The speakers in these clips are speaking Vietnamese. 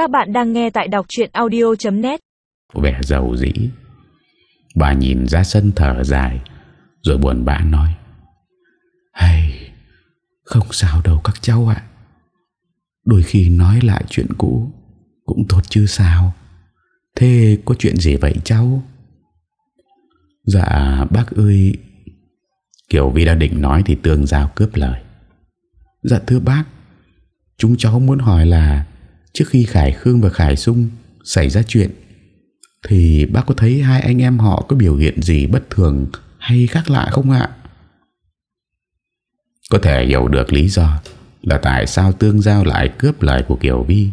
Các bạn đang nghe tại đọc chuyện audio.net Vẻ giàu dĩ. Bà nhìn ra sân thở dài, Rồi buồn bã nói Hay Không sao đâu các cháu ạ. Đôi khi nói lại chuyện cũ Cũng tốt chứ sao. Thế có chuyện gì vậy cháu? Dạ bác ơi. Kiểu Vi đã định nói Thì Tương Giao cướp lời. Dạ thưa bác, Chúng cháu muốn hỏi là Trước khi Khải Khương và Khải Sung Xảy ra chuyện, Thì bác có thấy hai anh em họ Có biểu hiện gì bất thường Hay khác lạ không ạ? Có thể hiểu được lý do Là tại sao Tương Giao lại cướp lời của Kiều Vi.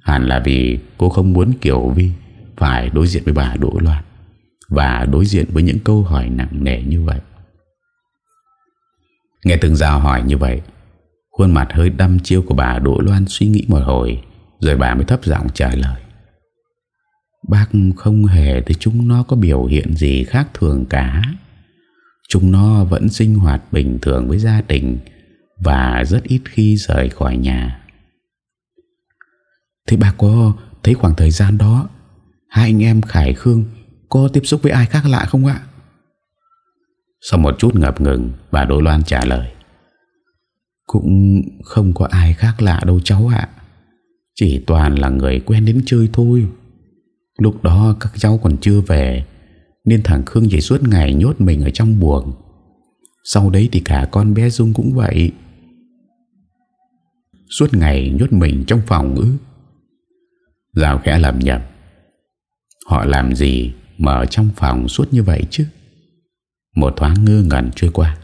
Hẳn là vì cô không muốn Kiều Vi Phải đối diện với bà Đỗ Loan Và đối diện với những câu hỏi nặng nề như vậy. Nghe Tương Giao hỏi như vậy, Khuôn mặt hơi đăm chiêu của bà Đỗ Loan suy nghĩ một hồi. Rồi bà mới thấp giọng trả lời. Bác không hề thấy chúng nó có biểu hiện gì khác thường cả. Chúng nó vẫn sinh hoạt bình thường với gia đình Và rất ít khi rời khỏi nhà. Thế bà có thấy khoảng thời gian đó, Hai anh em Khải Khương Có tiếp xúc với ai khác lạ không ạ? Sau một chút ngập ngừng, Bà Đỗ Loan trả lời. Cũng không có ai khác lạ đâu cháu ạ. Chỉ toàn là người quen đến chơi thôi. Lúc đó các cháu còn chưa về, Nên thằng Khương chỉ suốt ngày nhốt mình ở trong buồng. Sau đấy thì cả con bé Dung cũng vậy. Suốt ngày nhốt mình trong phòng ư? Giao khẽ lầm nhầm. Họ làm gì mà ở trong phòng suốt như vậy chứ? Một thoáng ngơ ngẩn trôi qua,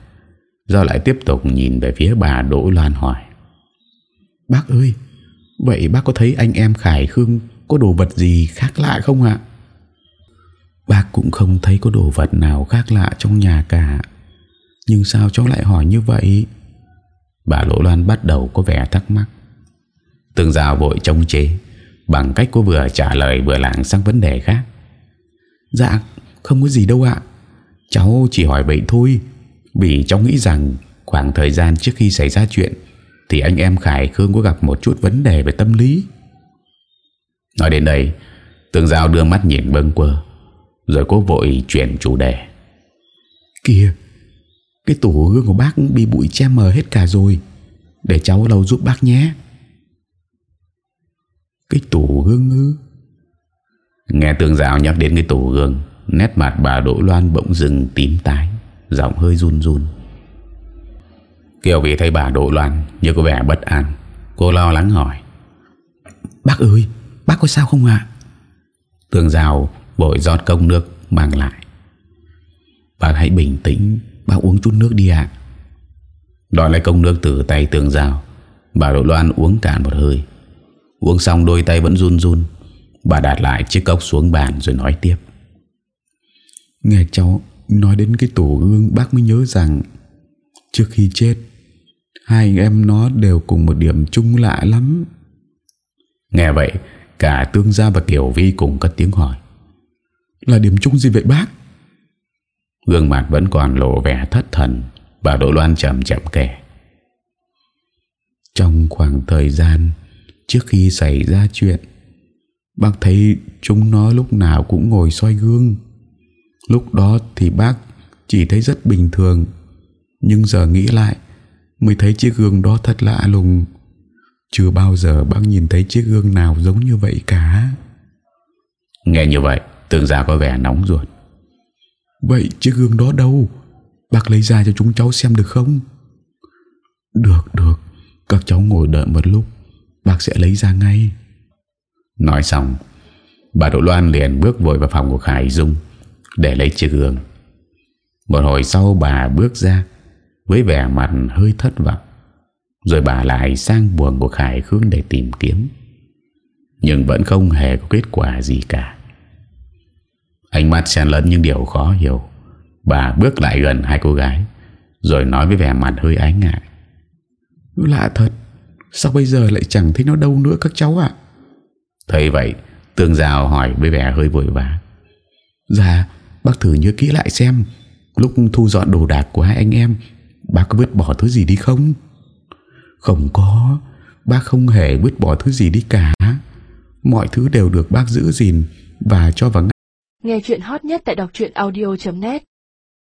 Do lại tiếp tục nhìn về phía bà Đỗ Loan hỏi. Bác ơi Vậy bác có thấy anh em Khải Khương Có đồ vật gì khác lạ không ạ? Bác cũng không thấy có đồ vật nào khác lạ trong nhà cả. Nhưng sao cháu lại hỏi như vậy? Bà lỗ Loan bắt đầu có vẻ thắc mắc. Tường rào vội trông chế, Bằng cách cô vừa trả lời vừa lảng sang vấn đề khác. Dạ không có gì đâu ạ. Cháu chỉ hỏi vậy thôi, vì cháu nghĩ rằng khoảng thời gian trước khi xảy ra chuyện thì anh em Khải Khương có gặp một chút vấn đề về tâm lý. Nói đến đây, Tường Giao đưa mắt nhìn bâng quơ, rồi cô vội chuyển chủ đề. Kìa, cái tủ gương của bác bị bụi che mờ hết cả rồi, để cháu lau giúp bác nhé. Cái tủ gương ư? Nghe Tường Giao nhắc đến cái tủ gương, nét mặt bà Đỗ Loan bỗng dừng tím tái. Giọng hơi run run Kiều vì thấy bà Đỗ Loan Như có vẻ bất an. Cô lo lắng hỏi. Bác ơi bác có sao không ạ? Tường rào vội giọt công nước mang lại. Bác hãy bình tĩnh Bác uống chút nước đi ạ. Đòi lấy công nước từ tay tường rào Bà Đỗ Loan uống cạn một hơi. Uống xong đôi tay vẫn run run. Bà đặt lại chiếc cốc xuống bàn rồi nói tiếp. Nghe cháu Nói đến cái tổ gương bác mới nhớ rằng Trước khi chết Hai anh em nó đều cùng một điểm chung lạ lắm. Nghe vậy, Cả Tương Gia và Kiều Vi cùng cất tiếng hỏi. Là điểm chung gì vậy bác? Gương mặt vẫn còn lộ vẻ thất thần, Bà Đỗ Loan chậm chậm kể. Trong khoảng thời gian Trước khi xảy ra chuyện, Bác thấy chúng nó lúc nào cũng ngồi soi gương. Lúc đó thì bác chỉ thấy rất bình thường, Nhưng giờ nghĩ lại Mới thấy chiếc gương đó thật lạ lùng. Chưa bao giờ bác nhìn thấy chiếc gương nào giống như vậy cả. Nghe như vậy Tường gia có vẻ nóng ruột. Vậy chiếc gương đó đâu? Bác lấy ra cho chúng cháu xem được không? Được được. Các cháu ngồi đợi một lúc Bác sẽ lấy ra ngay. Nói xong Bà Đỗ Loan liền bước vội vào phòng của Khải Dung để lấy chiếc gương. Một hồi sau bà bước ra với vẻ mặt hơi thất vọng. Rồi bà lại sang buồng của Khải Khương để tìm kiếm. Nhưng vẫn không hề có kết quả gì cả. Ánh mắt xen lẫn những điều khó hiểu. Bà bước lại gần hai cô gái rồi nói với vẻ mặt hơi ái ngại. Lạ thật, sao bây giờ lại chẳng thấy nó đâu nữa các cháu ạ? Thấy vậy, Tương Giao hỏi với vẻ hơi vội vã. Dạ, Bác thử nhớ kỹ lại xem Lúc thu dọn đồ đạc của hai anh em Bác có vứt bỏ thứ gì đi không? Không có. Bác không hề vứt bỏ thứ gì đi cả. Mọi thứ đều được bác giữ gìn và cho vào Nghe chuyện hot nhất tại đọc audio.net